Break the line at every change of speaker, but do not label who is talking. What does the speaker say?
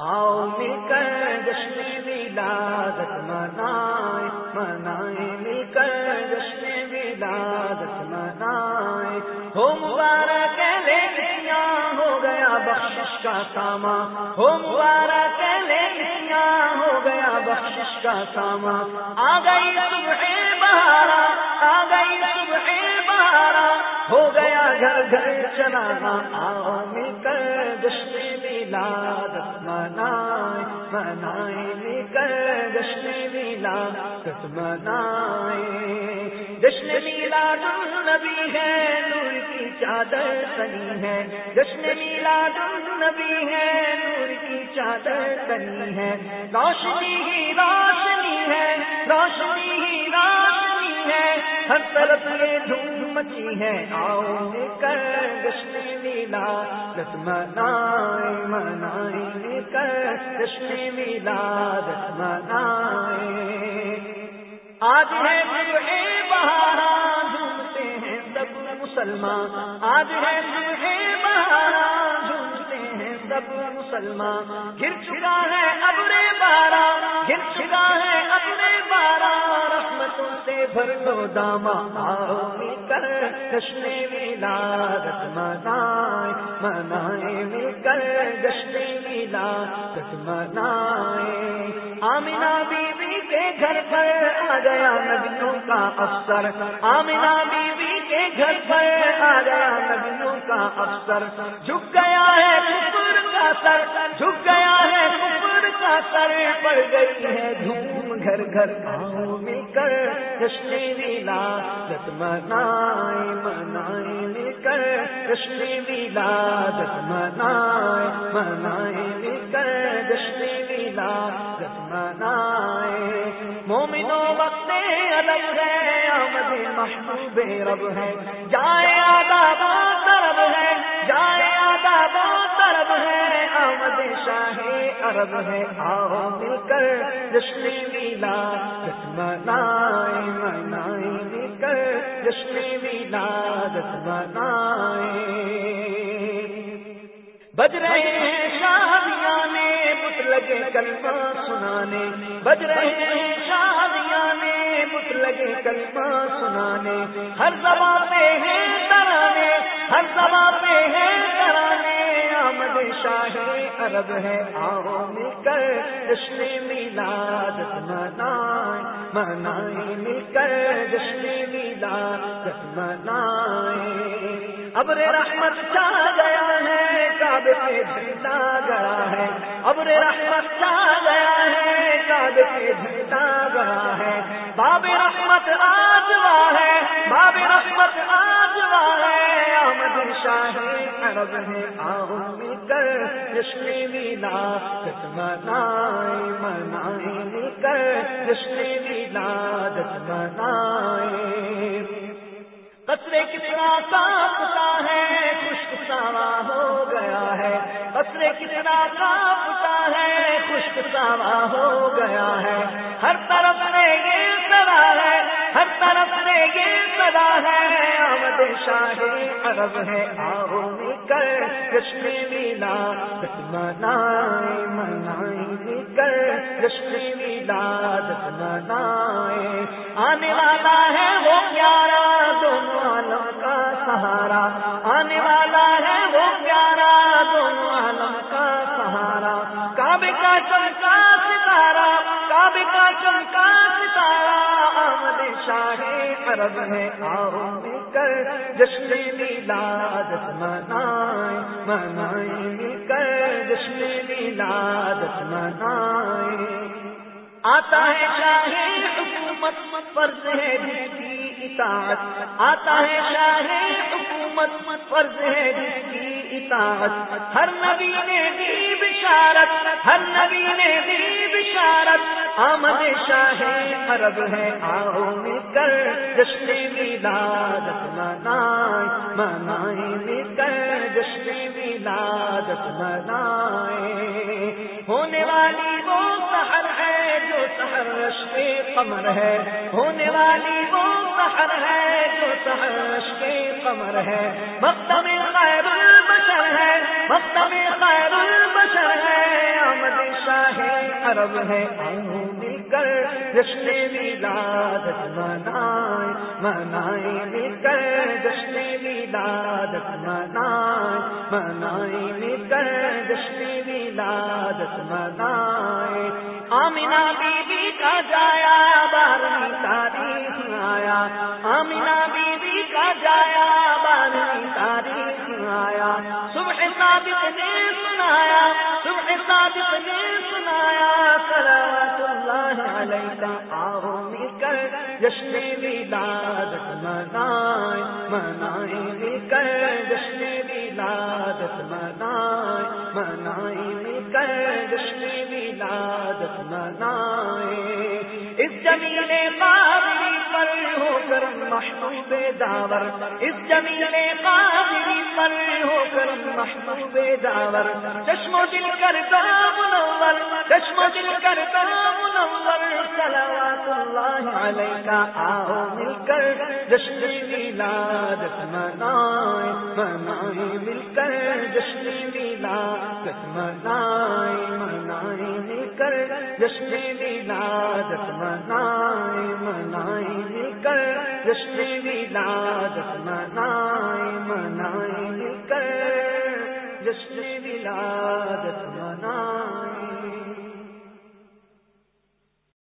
آؤ مل کر جشن ولادت منائے منائے مل کر جشن ولادت منائے۔ ہو مبارک لے ہو گیا بخشش کا ساما ہو مبارک لے ہو گیا بخشش کا ساما آ گئی صبح بہارا، آ گئی صبح بہارا۔ ہو گیا گھر گھر چلانا۔ آؤ مل کر جشن ولادت منائے۔ جشن میلاد النبی ہے، نور کی چادر سنی ہے۔ جشن میلاد النبی ہے، نور کی چادر سنی ہے۔ روشنی ہی روشنی ہے، روشنی ہی روشنی ہے۔ ہر طرف یہ دھوم مچی ہے۔ آؤ کر جشن میلاد۔ منائے منائے کر جشن میلاد۔ منائے آج ہے صبح بہارا، جھومتے ہیں سب مسلمان۔ آج ہے صبح بہارا، جھومتے ہیں سب مسلمان۔ گر چکا ہے ابرے بارہ گر چکا ہے ابرے بارہ رحمتوں سے بھر لو داما۔ آؤ مل کر جشن ولادت منائے منائے مل کر جشن ولادت منائے۔ آمنا آ گیا نبیوں کا افسر۔ آمنا بیوی کے گھر پر آ گیا نبیوں کا افسر۔ جھک گیا ہے کفر کا سر۔ جھک گیا ہے کفر کا سر۔ پڑ گئی ہے دھوم گھر گھر۔ آؤ مل کر جشن ولادت منائے منائے مل کر جشن ولادت منائے منائے مل کر جشن ولادت منائے آمد محبوب رب ہے، جائے آداب طرب ہے، جائے آداب طرب ہے آمد شاہ عرب ہے۔ آؤ مل کر جشن ولادت منائے منائے مل کر جشن ولادت منائے بج رہے ہیں شادیاں نے، بت لگے کلمہ سنانے۔ بج رہے ہیں شادیاں نے لگے کلمہ سنانے۔ ہر زبان پہ ہے ترانے، ہر زبان پہ ہے ترانے۔ آمد شاہ عرب ہے آؤ مل کر جشن میلادت منائے منائے مل کر جشن میلادت منائے ابر رحمت چاہ گیا ہے، کعبے پہ جھنڈا گڑا ہے۔ ابر رحمت چاہ گیا ہے، کعبے پہ جھنڈا باب رحمت آج ہے باب رحمت آج ہے۔ آمد شاہ عرب ہے آؤ مل کر جشن ولادت منائے منائے مل کر جشن ولادت منائے قطرے کتنا کاپتا ہے، خشک ساوا ہو گیا ہے۔ قطرے کتنا کاپتا ہے، خشک ساوا ہو گیا ہے۔ ہر گدا ہے۔ آمد شاہ عرب ہے آؤ نکل کر جشن ولادت منائے منائے نکل کر۔ جشن ولادت منائے۔ آنے والا ہے وہ پیارا، دونوں عالم کا سہارا۔ آنے والا شاہ عرب ہے آؤ مل کر جشن ولادت منائے منائے مل کر جشن ولادت منائے آتا ہے شاہ حکومت، فرض ہے جس کی اطاعت۔ آتا ہے شاہ حکومت، فرض ہے جس کی اطاعت۔ ہر نبی نے دی بشارت، ہر نبی نے دی بشارت آمد شاہ عرب ہے آؤ مل کر جشن ولادت منائے منائے مل کر جشن ولادت منائے ہونے والی وہ سحر ہے جو سحر رشک قمر ہے۔ ہونے والی وہ سحر ہے جو سحر رشک قمر ہے۔ مقدم خیر البشر ہے مقدم خیر البشر کرم ہے آؤ مل کر جشن ولادت منائے منائے مل کر جشن ولادت منائے منائے مل کر جشن ولادت منائے۔ آمینہ بی بی کا جایا، بارہویں تاریخ آیا۔ آمینہ بی بی کا جایا، بارہویں تاریخ آیا۔ صبح ثابت نے سنایا، صبح ثابت نے سنایا۔ جشن ولادت منائے منائے مل کر۔ جشن ولادت منائے منائے مل کر۔ جشن ولادت منائے۔ اس جمیلے قابری پر ہو کر محبوب داور۔ اس جمیلے قابری پر ہو کر محبوب داور۔ چشم و دل کر منور، چشم و دل کر منور۔ صلوات اللہ علیہ آؤ مل کر جشن ولادت منائے منائے مل کر جشن ولادت منائے۔ ولادت منائے منائے مل کر جشن ولادت منائے منائے مل کر جشن ولادت